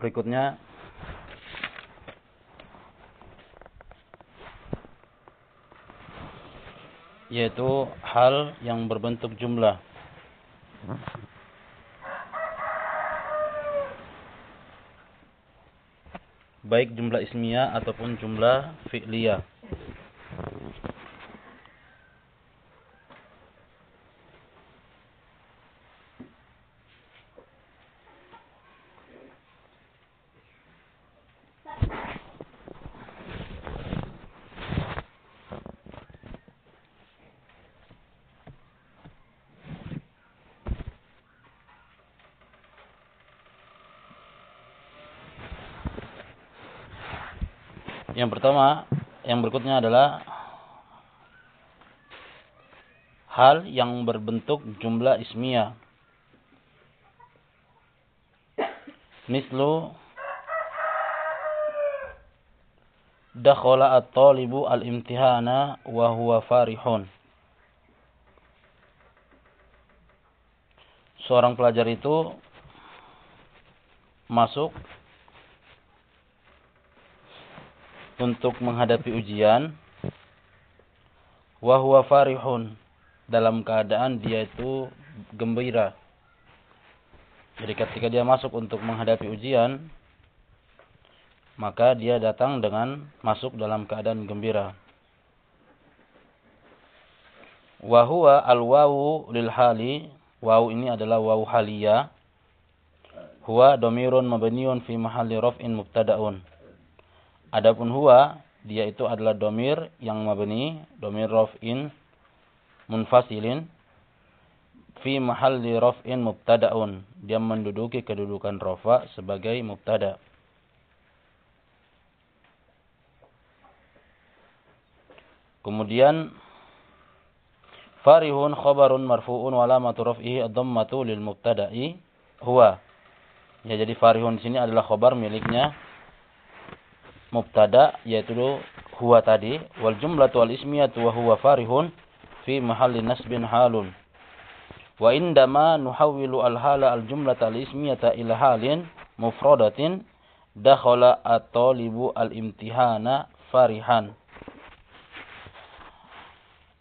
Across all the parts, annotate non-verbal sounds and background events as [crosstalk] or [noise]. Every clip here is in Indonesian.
berikutnya yaitu hal yang berbentuk jumlah. Baik jumlah ismiyah ataupun jumlah fi'liyah. Yang pertama, yang berikutnya adalah hal yang berbentuk jumlah ismiyah. Mislu dakhala at-talibu al-imtihana wa huwa farihun. Seorang pelajar itu masuk untuk menghadapi ujian wahwa farihun dalam keadaan dia itu gembira. Jadi ketika dia masuk untuk menghadapi ujian maka dia datang dengan masuk dalam keadaan gembira. Wahwa al-wawu lil hali, wawu ini adalah wawu halia. Huwa domirun mabniun fi mahalli raf'in mubtada'un. Adapun huwa dia itu adalah domir yang mabni, domir raf'in munfasilin fi mahalli raf'in mubtada'un. Dia menduduki kedudukan rafa sebagai mubtada. Kemudian farihun khabarun marfu'un wa alamatu raf'ihi ad-dhammatu lil mubtada'i huwa. Ya jadi farihun di sini adalah khabar miliknya mubtada yaitu huwa tadi wal jumlatu wal ismiyatu wa huwa farihun fi mahalli nasbin halun. Wa indama nuhawwilu al hala al jumlata al ismiyata ila halin mufradatin dakhala at-talibu al imtihana farihan.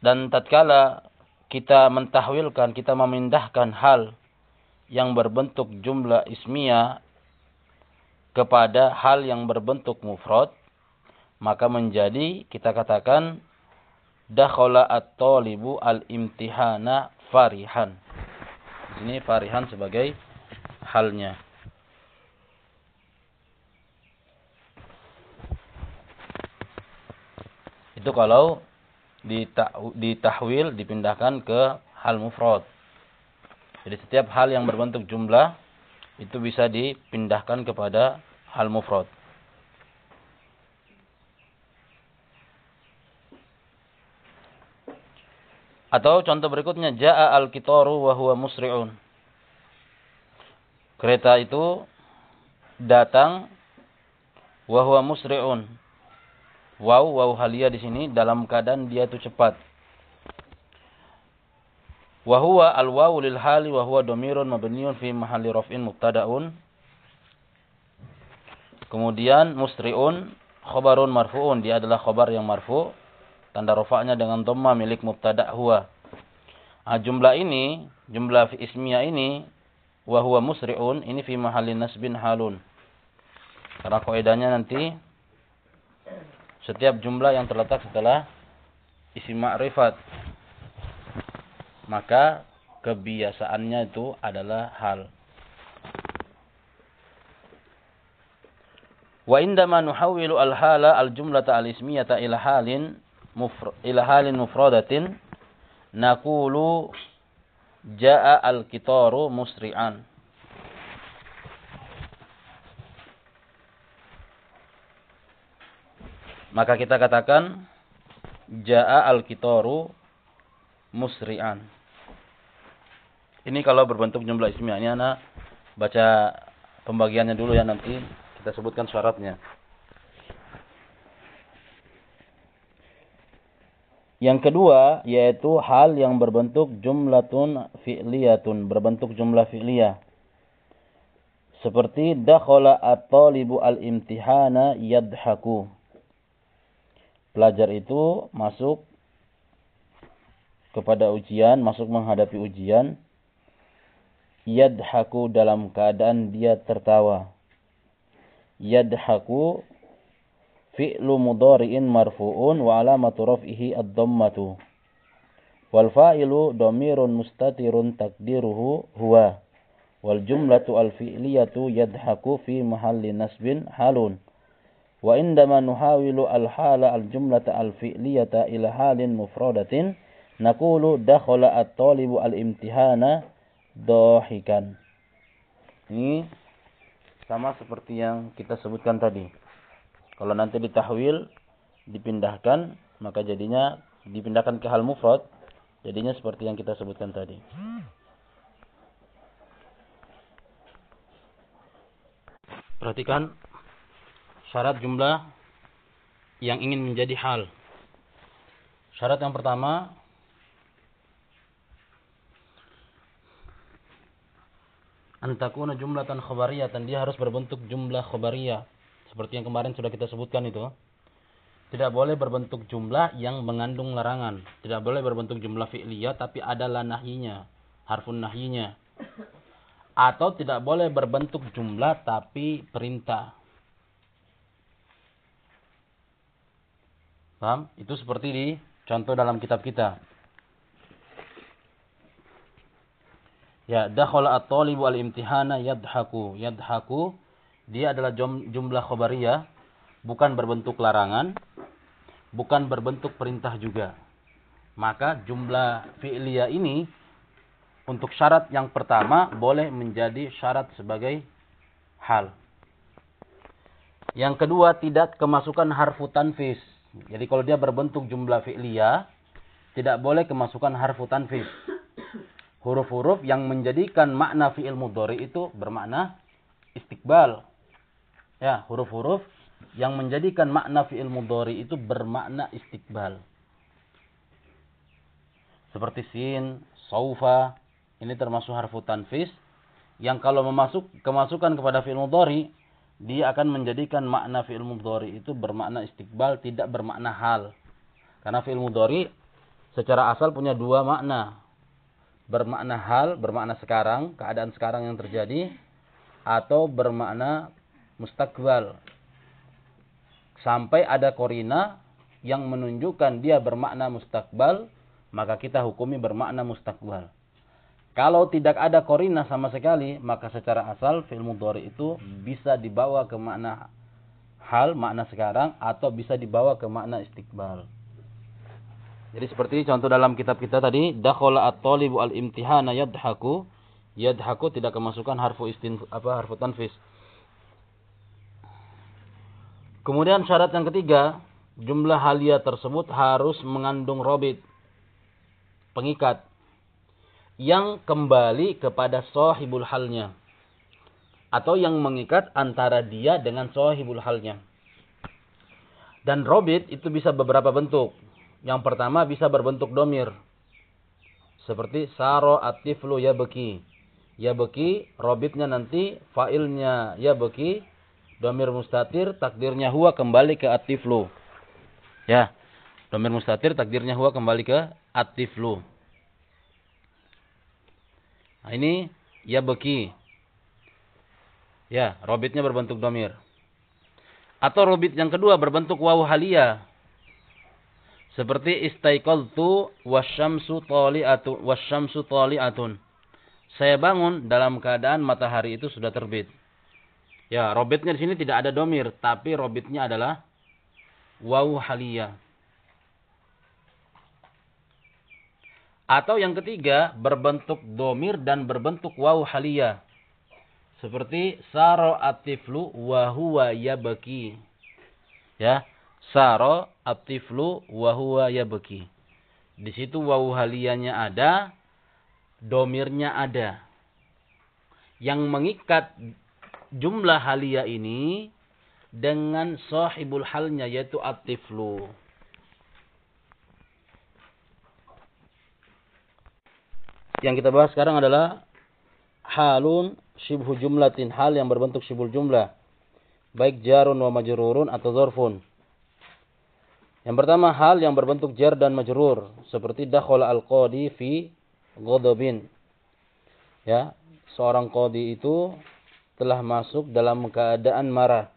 Dan tatkala kita mentahwilkan kita memindahkan hal yang berbentuk jumlah ismiyah kepada hal yang berbentuk mufrad maka menjadi kita katakan dakhala at-talibu al-imtihana farihan. Ini farihan sebagai halnya. Itu kalau ditahwil dipindahkan ke hal mufrad. Jadi setiap hal yang berbentuk jumlah itu bisa dipindahkan kepada hal mufrad. Atau contoh berikutnya jaa al-qitaru wa huwa musri'un. Kereta itu datang wa huwa musri'un. Waw waw halia di sini dalam keadaan dia itu cepat. Wa huwa al-wawu lil hali wa huwa dhamirun mabniun fi mahalli raf'in mubtada'un. Kemudian musri'un khabarun marfu'un, dia adalah khabar yang marfu. Tanda rafa'nya dengan dhamma milik mubtada' huwa. Nah, jumlah ini, jumlah ismiyah ini wa huwa musri'un ini fi mahalli nasbin halun. Karena kaidahnya nanti setiap jumlah yang terletak setelah isim ma'rifat maka kebiasaannya itu adalah hal. Wa indama nuhawwilu al-hala al-jumlata al-ismiyata ila halin ila halin mufradatin naqulu jaa al-qitaru musri'an. Maka kita katakan jaa al-qitaru musri'an. Ini kalau berbentuk jumlah ismiyah. Ini anak baca pembagiannya dulu ya nanti kita sebutkan syaratnya. Yang kedua yaitu hal yang berbentuk jumlatun fi'liyatun, berbentuk jumlah fi'liyah. Seperti dakhala at-talibu al-imtihana yadhaku. Pelajar itu masuk kepada ujian, masuk menghadapi ujian, yadhaku dalam keadaan dia tertawa. Yadhaku fi'lu mudhari'in marfu'un wa alamatu raf'ihi ad-dhammatu. Wal fa'ilu dhamirun mustatirun takdiruhu huwa. Wal jumlatu al-fi'liyatu yadhaku fi mahalli nasbin halun. Wa indama nuhawilu al-hala al-jumlata al-fi'liyata ila halin mufradatin Nakulu dakhala at-talibu al-imtihana dohikan. Ini sama seperti yang kita sebutkan tadi. Kalau nanti ditahwil, dipindahkan, maka jadinya dipindahkan ke hal mufrad, jadinya seperti yang kita sebutkan tadi. Perhatikan syarat jumlah yang ingin menjadi hal. Syarat yang pertama antakuna jumlatan khabariyatan dia harus berbentuk jumlah khabariyah. Seperti yang kemarin sudah kita sebutkan itu. Tidak boleh berbentuk jumlah yang mengandung larangan. Tidak boleh berbentuk jumlah fi'liyah tapi ada nahyinya harfun nahyinya. Atau tidak boleh berbentuk jumlah tapi perintah. Paham? Itu seperti di contoh dalam kitab kita Ya, dakhala at-talibu al-imtihana yadhaku. Yadhaku dia adalah jumlah khobariyah, bukan berbentuk larangan, bukan berbentuk perintah juga. Maka jumlah fi'liyah ini untuk syarat yang pertama boleh menjadi syarat sebagai hal. Yang kedua tidak kemasukan harfu tanfis. Jadi kalau dia berbentuk jumlah fi'liyah, tidak boleh kemasukan harfu tanfis huruf-huruf yang menjadikan makna fi'il mudhari itu bermakna istiqbal. Ya, huruf-huruf yang menjadikan makna fi'il mudhari itu bermakna istiqbal. Seperti sin, saufa, ini termasuk harfu tanfis yang kalau memasuk kemasukan kepada fi'il mudhari dia akan menjadikan makna fi'il mudhari itu bermakna istiqbal, tidak bermakna hal. Karena fi'il mudhari secara asal punya dua makna bermakna hal, bermakna sekarang, keadaan sekarang yang terjadi, atau bermakna mustakbal. Sampai ada korina yang menunjukkan dia bermakna mustakbal, maka kita hukumi bermakna mustakbal. Kalau tidak ada korina sama sekali, maka secara asal fil mudhari itu bisa dibawa ke makna hal, makna sekarang, atau bisa dibawa ke makna istiqbal. Jadi seperti contoh dalam kitab kita tadi, dakhala at-talibu al-imtihana yadhaku. Yadhaku tidak kemasukan harfu istin apa harfu tanfis. Kemudian syarat yang ketiga, jumlah halia tersebut harus mengandung robit pengikat yang kembali kepada sahibul halnya atau yang mengikat antara dia dengan sahibul halnya. Dan robit itu bisa beberapa bentuk. Yang pertama bisa berbentuk domir. Seperti saro atiflu ya beki. Ya beki, robitnya nanti, failnya ya beki, domir mustatir, takdirnya huwa kembali ke atiflu. Ya, domir mustatir, takdirnya huwa kembali ke atiflu. Nah ini ya beki. Ya, robitnya berbentuk domir. Atau robit yang kedua berbentuk wawu halia. Seperti istaiqaltu wasyamsu tali'atu wasyamsu tali'atun. Saya bangun dalam keadaan matahari itu sudah terbit. Ya, robitnya di sini tidak ada domir, tapi robitnya adalah wawu haliyah. Atau yang ketiga, berbentuk domir dan berbentuk wawu haliyah. Seperti saro atiflu wa huwa yabaki. Ya, Saro atiflu wahuwa yabki. Di situ wawu haliyanya ada, domirnya ada. Yang mengikat jumlah halia ini dengan sahibul halnya yaitu atiflu. Yang kita bahas sekarang adalah halun syibhu jumlatin hal yang berbentuk syibhul jumlah. Baik jarun wa majrurun atau zorfun. Yang pertama hal yang berbentuk jar dan majrur seperti dakhala al-qadi fi ghadabin. Ya, seorang qadi itu telah masuk dalam keadaan marah.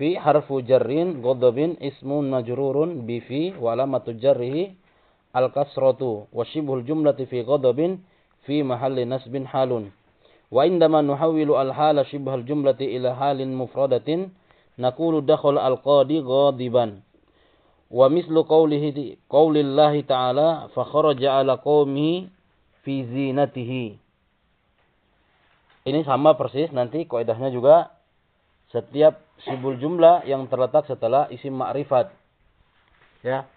Fi harfu jarrin ghadabin ismun majrurun bi fi wa alamatu jarrihi al-kasratu wa shibhul jumlati fi ghadabin fi mahalli nasbin halun. Wa indama nuhawwilu al-hala shibhal jumlati ila halin mufradatin naqulu dakhala al-qadi ghadiban. Wa mislu qawlihi qawlillahi ta'ala fa kharaja ala qaumihi fi zinatihi. Ini sama persis nanti kaidahnya juga setiap sibul jumlah yang terletak setelah isim ma'rifat. Ya.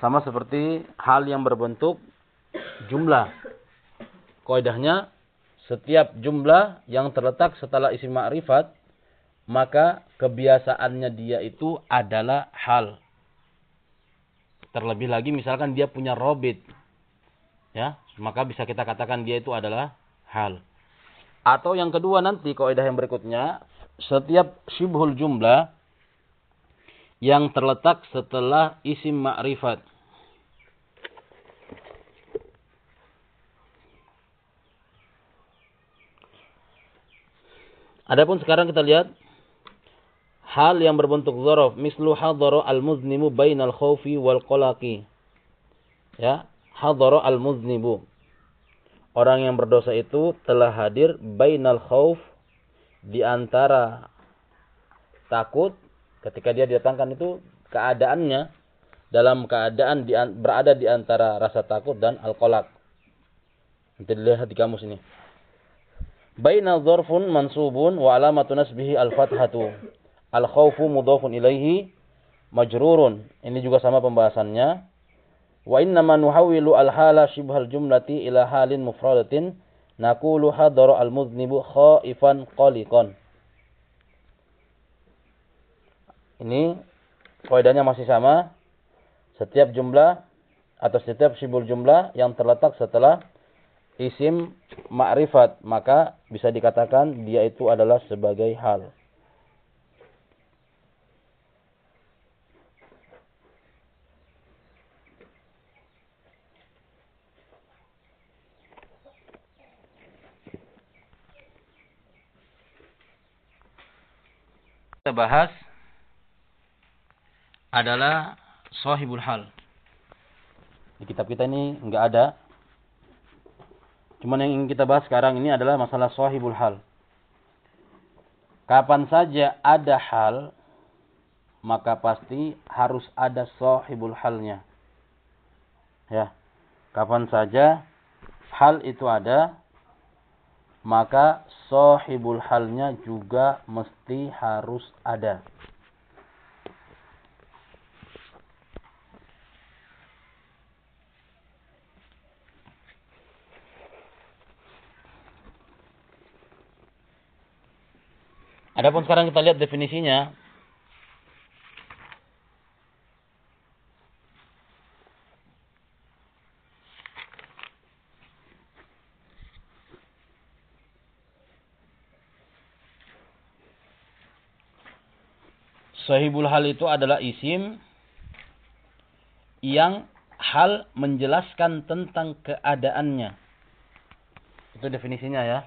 Sama seperti hal yang berbentuk jumlah. Kaidahnya setiap jumlah yang terletak setelah isim ma'rifat maka kebiasaannya dia itu adalah hal. Terlebih lagi misalkan dia punya robit. Ya, maka bisa kita katakan dia itu adalah hal. Atau yang kedua nanti kaidah yang berikutnya, setiap syibhul jumlah yang terletak setelah isim ma'rifat. Adapun sekarang kita lihat hal yang berbentuk dzaraf mislu hadara al-muznimu bainal khaufi wal qalaqi. Ya hadara al-muznibu. Orang yang berdosa itu telah hadir bainal khauf di antara takut ketika dia didatangkan itu keadaannya dalam keadaan di, berada di antara rasa takut dan al-qalaq. Nanti dilihat di kamus ini. Bainal dzarfun mansubun wa alamatu nasbihi al-fathatu Al-khawfu mudhafun ilaihi majrurun. Ini juga sama pembahasannya. Wa innama nuhawwilu al-hala shibhal jumlati ila halin mufradatin naqulu hadara al-mudhnibu khaifan qaliqan. Ini kaidahnya masih sama. Setiap jumlah atau setiap sibul jumlah yang terletak setelah isim ma'rifat maka bisa dikatakan dia itu adalah sebagai hal. Kita bahas adalah sahibul hal. Di kitab kita ini enggak ada. Cuman yang ingin kita bahas sekarang ini adalah masalah sahibul hal. Kapan saja ada hal, maka pasti harus ada sahibul halnya. Ya. Kapan saja hal itu ada, maka sahibul halnya juga mesti harus ada. Adapun sekarang kita lihat definisinya. Sahibul hal itu adalah isim yang hal menjelaskan tentang keadaannya. Itu definisinya ya.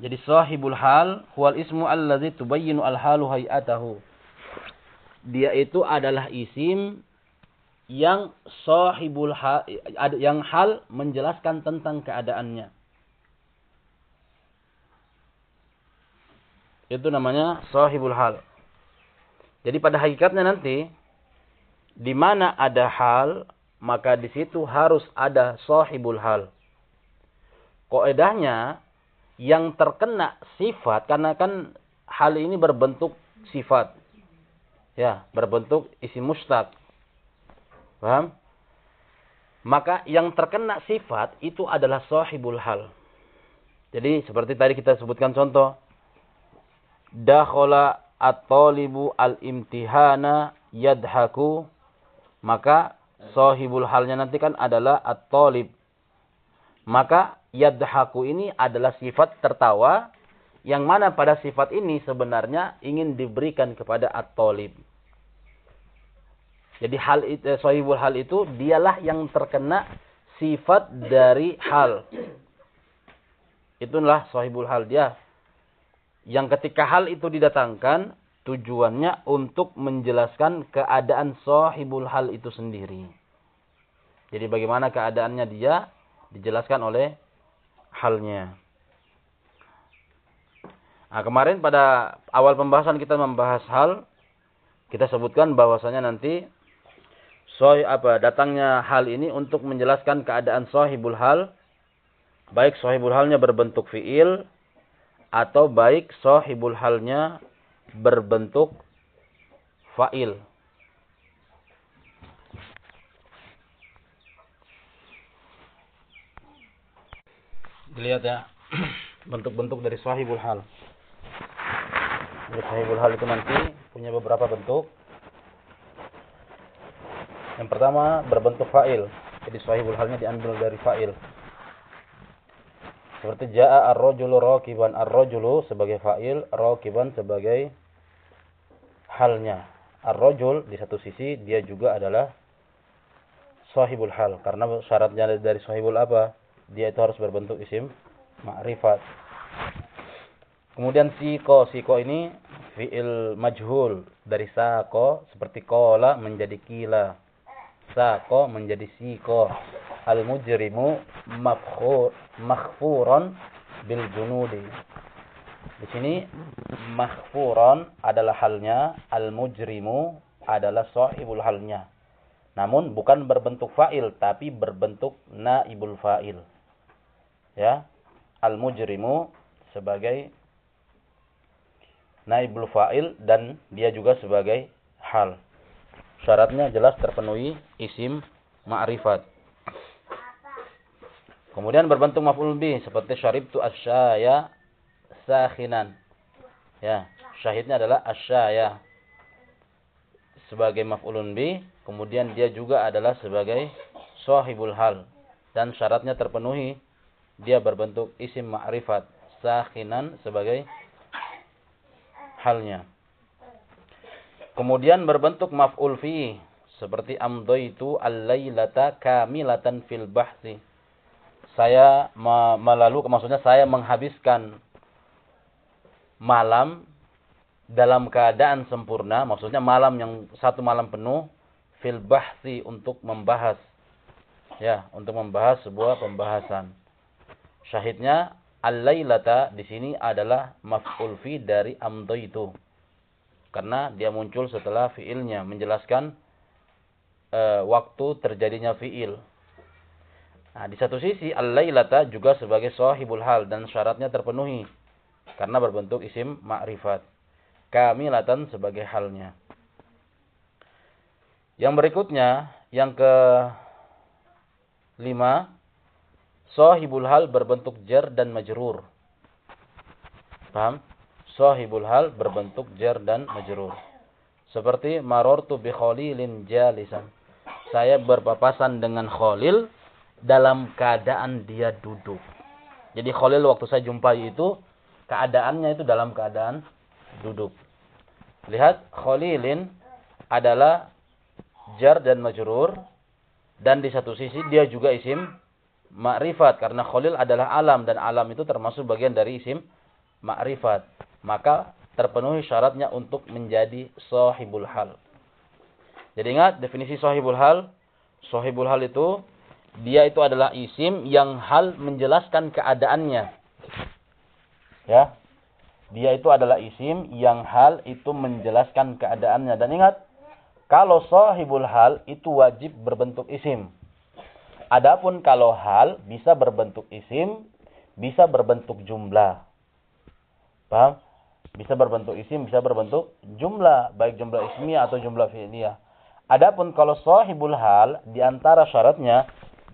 Jadi sahibul hal huwal ismu allazi tubayyinu al-halu hay'atahu. Dia itu adalah isim yang sahibul hal yang hal menjelaskan tentang keadaannya. Itu namanya sahibul hal. Jadi pada hakikatnya nanti di mana ada hal, maka di situ harus ada sahibul hal. Koedahnya yang terkena sifat karena kan hal ini berbentuk sifat. Ya, berbentuk isi mustaq. Paham? Maka yang terkena sifat itu adalah sahibul hal. Jadi seperti tadi kita sebutkan contoh. Dakhala at-talibu al-imtihana yadhaku maka sahibul halnya nanti kan adalah at-talib maka yadhaku ini adalah sifat tertawa yang mana pada sifat ini sebenarnya ingin diberikan kepada at-talib. Jadi hal itu, eh, sahibul hal itu dialah yang terkena sifat dari hal. Itulah sahibul hal dia. Yang ketika hal itu didatangkan, tujuannya untuk menjelaskan keadaan sahibul hal itu sendiri. Jadi bagaimana keadaannya dia dijelaskan oleh halnya. Nah, kemarin pada awal pembahasan kita membahas hal, kita sebutkan bahwasanya nanti soy apa datangnya hal ini untuk menjelaskan keadaan sahibul hal, baik sahibul halnya berbentuk fiil atau baik sahibul halnya berbentuk fa'il. Dilihat ya [clears throat] bentuk-bentuk dari sahibul hal. Jadi sahibul hal itu nanti punya beberapa bentuk. Yang pertama berbentuk fa'il. Jadi sahibul halnya diambil dari fa'il. Seperti ja'a ar-rajulu rakiban ar-rajulu sebagai fa'il, rakiban sebagai halnya. Ar-rajul di satu sisi dia juga adalah sahibul hal karena syaratnya dari sahibul apa? Dia itu harus berbentuk isim ma'rifat. Kemudian siko, siko ini fi'il majhul dari sako seperti kola menjadi kila. Sako menjadi siko. Al mujrimu makhfur makhfuron bil junudi. Di sini makhfuron adalah halnya, al mujrimu adalah sahibul halnya. Namun bukan berbentuk fa'il tapi berbentuk naibul fa'il. Ya. Al mujrimu sebagai naibul fa'il dan dia juga sebagai hal. Syaratnya jelas terpenuhi isim ma'rifat. Kemudian berbentuk maf'ul bih seperti syaribtu asyaya sakhinan. Ya, syahidnya adalah asyaya sebagai maf'ulun bi, kemudian dia juga adalah sebagai sahibul hal dan syaratnya terpenuhi dia berbentuk isim ma'rifat sakhinan sebagai halnya. Kemudian berbentuk maf'ul fi seperti amdaitu al-lailata kamilatan fil bahsi. Saya melalui maksudnya saya menghabiskan malam dalam keadaan sempurna, maksudnya malam yang satu malam penuh fil bahsi untuk membahas ya, untuk membahas sebuah pembahasan. Syahidnya al-lailata di sini adalah maf'ul fi dari amdaitu. Karena dia muncul setelah fiilnya menjelaskan e, waktu terjadinya fiil. Nah, di satu sisi al-lailata juga sebagai sahibul hal dan syaratnya terpenuhi karena berbentuk isim ma'rifat. Kamilatan sebagai halnya. Yang berikutnya, yang ke lima, sahibul hal berbentuk jar dan majrur. Paham? Sahibul hal berbentuk jar dan majrur. Seperti marortu bi khalilin jalisan. Saya berpapasan dengan Khalil dalam keadaan dia duduk. Jadi Khalil waktu saya jumpai itu keadaannya itu dalam keadaan duduk. Lihat, Khalilin adalah jar dan majrur dan di satu sisi dia juga isim ma'rifat karena Khalil adalah alam dan alam itu termasuk bagian dari isim ma'rifat. Maka terpenuhi syaratnya untuk menjadi sahibul hal. Jadi ingat definisi sahibul hal. Sahibul hal itu dia itu adalah isim yang hal menjelaskan keadaannya. Ya. Dia itu adalah isim yang hal itu menjelaskan keadaannya. Dan ingat, kalau sahibul hal itu wajib berbentuk isim. Adapun kalau hal bisa berbentuk isim, bisa berbentuk jumlah. Paham? Bisa berbentuk isim, bisa berbentuk jumlah, baik jumlah ismiyah atau jumlah fi'liyah. Adapun kalau sahibul hal di antara syaratnya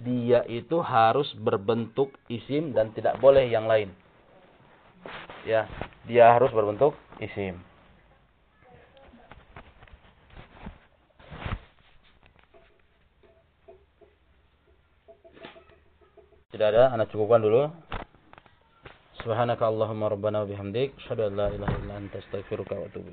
dia itu harus berbentuk isim dan tidak boleh yang lain. Ya dia harus berbentuk isim. Tidak ada, anak cukupkan dulu. Subhanaka Allahumma rabbana wa bihamdik, asyhadu an la ilaha illa anta astaghfiruka wa atubu